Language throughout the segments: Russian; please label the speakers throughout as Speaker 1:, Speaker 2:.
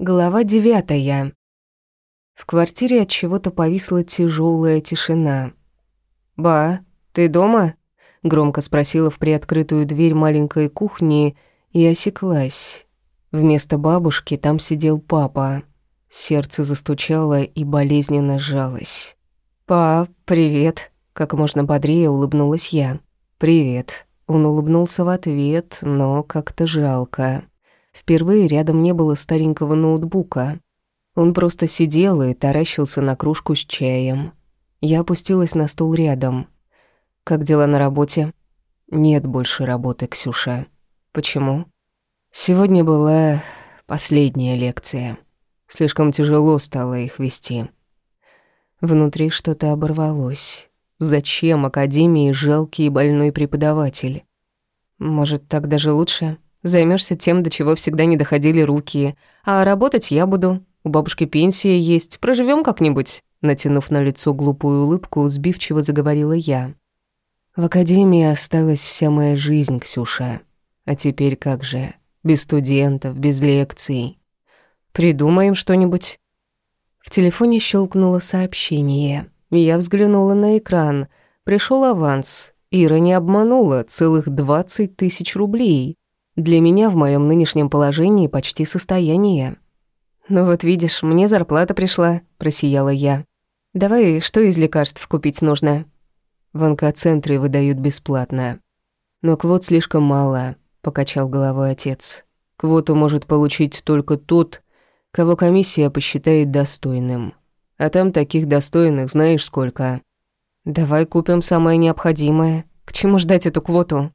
Speaker 1: Глава девятая. В квартире от чего-то повисла тяжелая тишина. «Ба, ты дома?» — громко спросила в приоткрытую дверь маленькой кухни и осеклась. Вместо бабушки там сидел папа. Сердце застучало и болезненно сжалось. «Па, привет!» — как можно бодрее улыбнулась я. «Привет!» — он улыбнулся в ответ, но как-то жалко. Впервые рядом не было старенького ноутбука. Он просто сидел и таращился на кружку с чаем. Я опустилась на стул рядом. «Как дела на работе?» «Нет больше работы, Ксюша». «Почему?» «Сегодня была последняя лекция. Слишком тяжело стало их вести». Внутри что-то оборвалось. Зачем Академии жалкий и больной преподаватель? Может, так даже лучше?» Займешься тем, до чего всегда не доходили руки. А работать я буду. У бабушки пенсия есть. Проживем как-нибудь». Натянув на лицо глупую улыбку, сбивчиво заговорила я. «В академии осталась вся моя жизнь, Ксюша. А теперь как же? Без студентов, без лекций. Придумаем что-нибудь». В телефоне щелкнуло сообщение. Я взглянула на экран. Пришел аванс. Ира не обманула, целых двадцать тысяч рублей. Для меня в моем нынешнем положении почти состояние. «Ну вот видишь, мне зарплата пришла», — просияла я. «Давай, что из лекарств купить нужно?» «В онкоцентре выдают бесплатно». «Но квот слишком мало», — покачал головой отец. «Квоту может получить только тот, кого комиссия посчитает достойным. А там таких достойных знаешь сколько». «Давай купим самое необходимое. К чему ждать эту квоту?»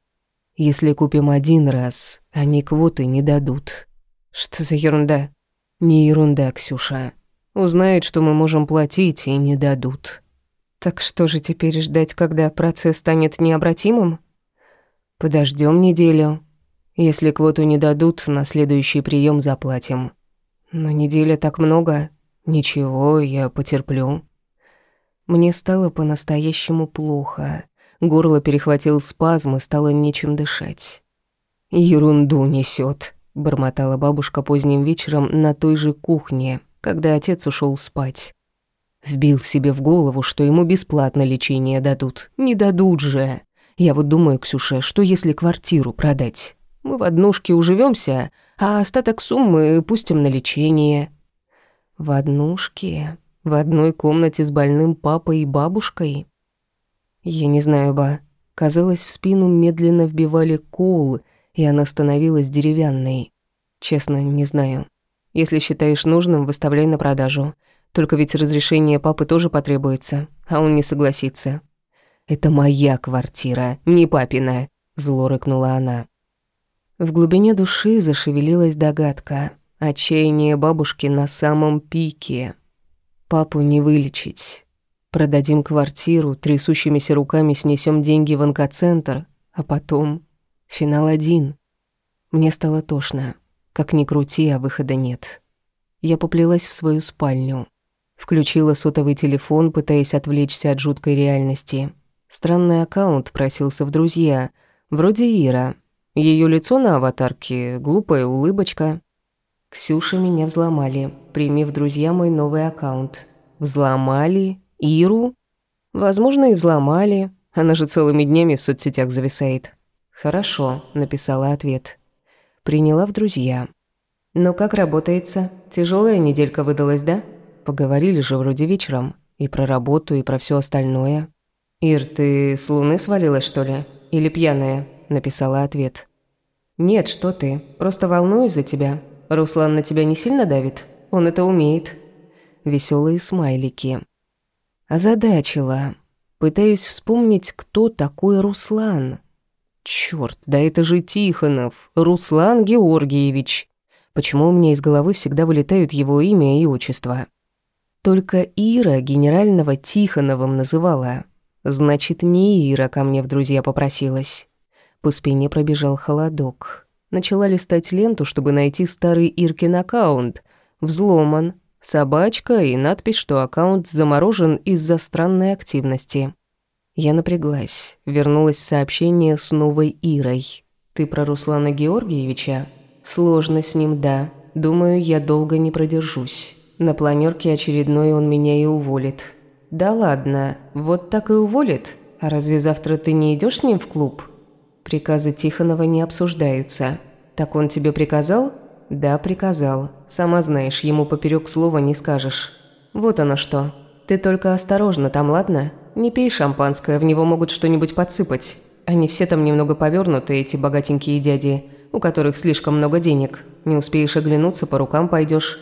Speaker 1: Если купим один раз, они квоты не дадут. Что за ерунда? Не ерунда, Ксюша. Узнают, что мы можем платить, и не дадут. Так что же теперь ждать, когда процесс станет необратимым? Подождем неделю. Если квоту не дадут, на следующий прием заплатим. Но неделя так много. Ничего, я потерплю. Мне стало по-настоящему плохо. Горло перехватил спазм и стало нечем дышать. «Ерунду несет, бормотала бабушка поздним вечером на той же кухне, когда отец ушел спать. Вбил себе в голову, что ему бесплатно лечение дадут. Не дадут же. Я вот думаю, Ксюша, что если квартиру продать? Мы в однушке уживемся, а остаток суммы пустим на лечение. В однушке? В одной комнате с больным папой и бабушкой? Я не знаю, ба. Казалось, в спину медленно вбивали кол, и она становилась деревянной. Честно, не знаю. Если считаешь нужным, выставляй на продажу. Только ведь разрешение папы тоже потребуется, а он не согласится. «Это моя квартира, не папина», — зло рыкнула она. В глубине души зашевелилась догадка. Отчаяние бабушки на самом пике. Папу не вылечить. Продадим квартиру, трясущимися руками снесем деньги в онкоцентр, а потом... Финал один. Мне стало тошно. Как ни крути, а выхода нет. Я поплелась в свою спальню. Включила сотовый телефон, пытаясь отвлечься от жуткой реальности. Странный аккаунт просился в друзья. Вроде Ира. Ее лицо на аватарке, глупая улыбочка. Ксюша меня взломали, прими в друзья мой новый аккаунт. Взломали Иру? Возможно, и взломали. Она же целыми днями в соцсетях зависает. «Хорошо», — написала ответ. Приняла в друзья. «Ну как работается? Тяжелая неделька выдалась, да?» Поговорили же вроде вечером. И про работу, и про все остальное. «Ир, ты с луны свалилась, что ли? Или пьяная?» Написала ответ. «Нет, что ты. Просто волнуюсь за тебя. Руслан на тебя не сильно давит? Он это умеет». Веселые смайлики. Озадачила. Пытаюсь вспомнить, кто такой Руслан. Чёрт, да это же Тихонов, Руслан Георгиевич. Почему у меня из головы всегда вылетают его имя и отчество? Только Ира генерального Тихоновым называла. Значит, не Ира ко мне в друзья попросилась. По спине пробежал холодок. Начала листать ленту, чтобы найти старый Иркин аккаунт. Взломан, собачка и надпись, что аккаунт заморожен из-за странной активности. Я напряглась, вернулась в сообщение с новой Ирой. «Ты про Руслана Георгиевича?» «Сложно с ним, да. Думаю, я долго не продержусь. На планерке очередной он меня и уволит. Да ладно, вот так и уволит? А разве завтра ты не идешь с ним в клуб? Приказы Тихонова не обсуждаются. Так он тебе приказал? Да, приказал. Сама знаешь, ему поперек слова не скажешь. Вот оно что. Ты только осторожно там, ладно? Не пей шампанское, в него могут что-нибудь подсыпать. Они все там немного повернуты, эти богатенькие дяди, у которых слишком много денег. Не успеешь оглянуться, по рукам пойдешь.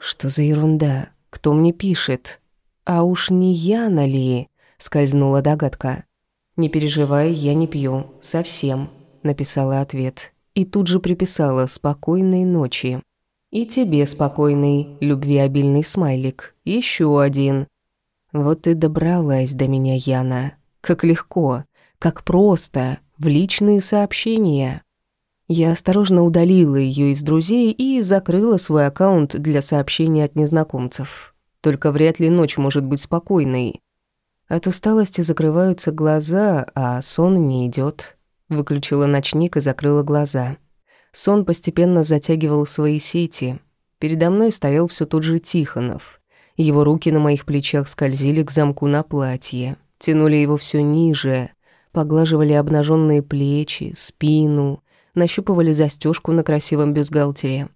Speaker 1: Что за ерунда? Кто мне пишет? А уж не Яна ли? Скользнула догадка. Не переживай, я не пью. Совсем. Написала ответ. И тут же приписала «спокойной ночи». И тебе спокойный, любвеобильный смайлик. Еще один. Вот и добралась до меня, Яна. Как легко, как просто, в личные сообщения. Я осторожно удалила ее из друзей и закрыла свой аккаунт для сообщений от незнакомцев. Только вряд ли ночь может быть спокойной. От усталости закрываются глаза, а сон не идет. Выключила ночник и закрыла глаза. Сон постепенно затягивал свои сети. Передо мной стоял все тот же Тихонов. Его руки на моих плечах скользили к замку на платье, тянули его все ниже, поглаживали обнаженные плечи, спину, нащупывали застежку на красивом бюстгальтере.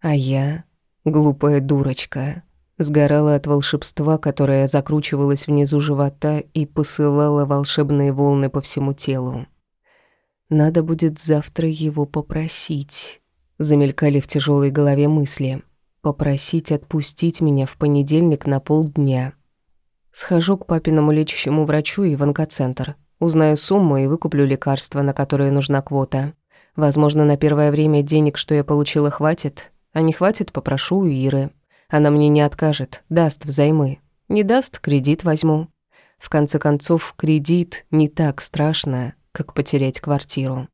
Speaker 1: А я, глупая дурочка, сгорала от волшебства, которое закручивалось внизу живота и посылало волшебные волны по всему телу. Надо будет завтра его попросить. Замелькали в тяжелой голове мысли. Попросить отпустить меня в понедельник на полдня. Схожу к папиному лечащему врачу и в онкоцентр. Узнаю сумму и выкуплю лекарства, на которые нужна квота. Возможно, на первое время денег, что я получила, хватит. А не хватит, попрошу у Иры. Она мне не откажет, даст взаймы. Не даст, кредит возьму. В конце концов, кредит не так страшно, как потерять квартиру.